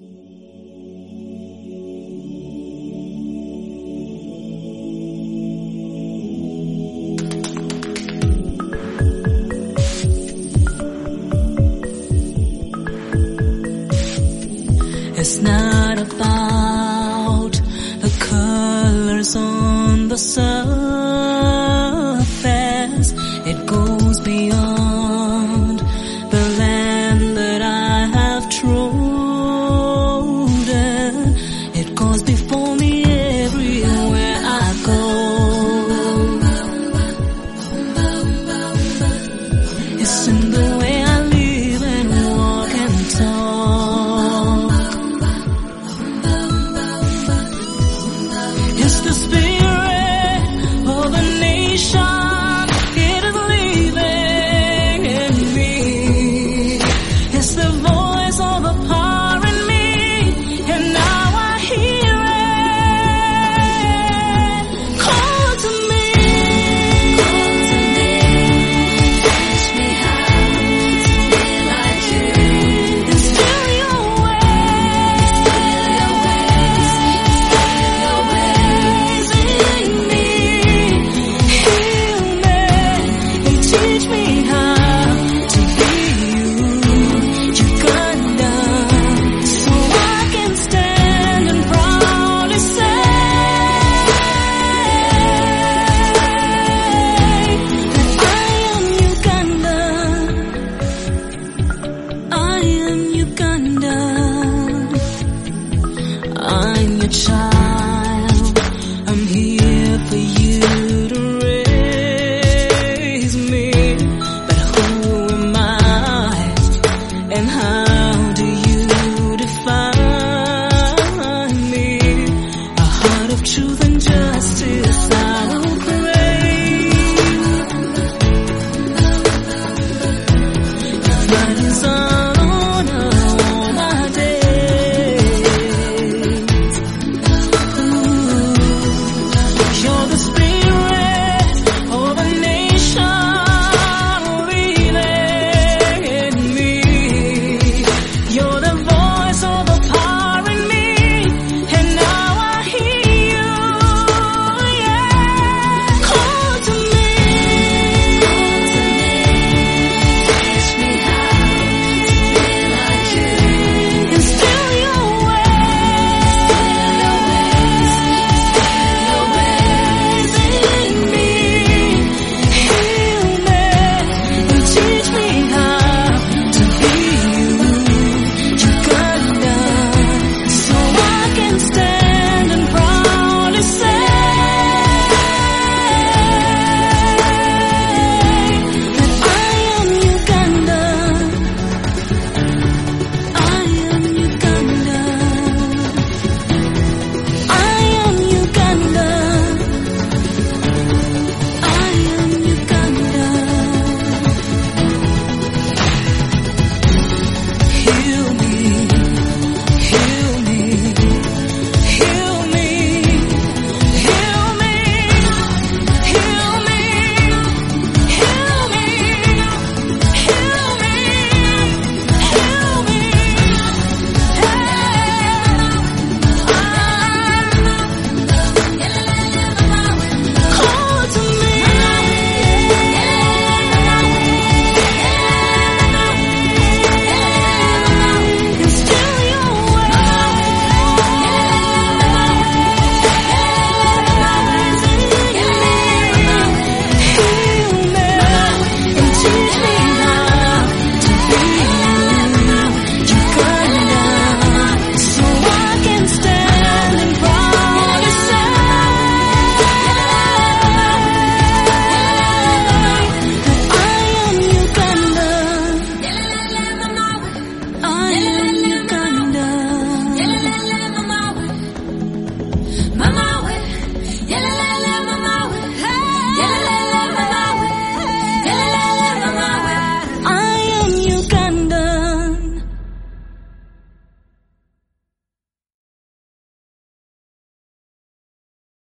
It's not about the colors on the surface. somehow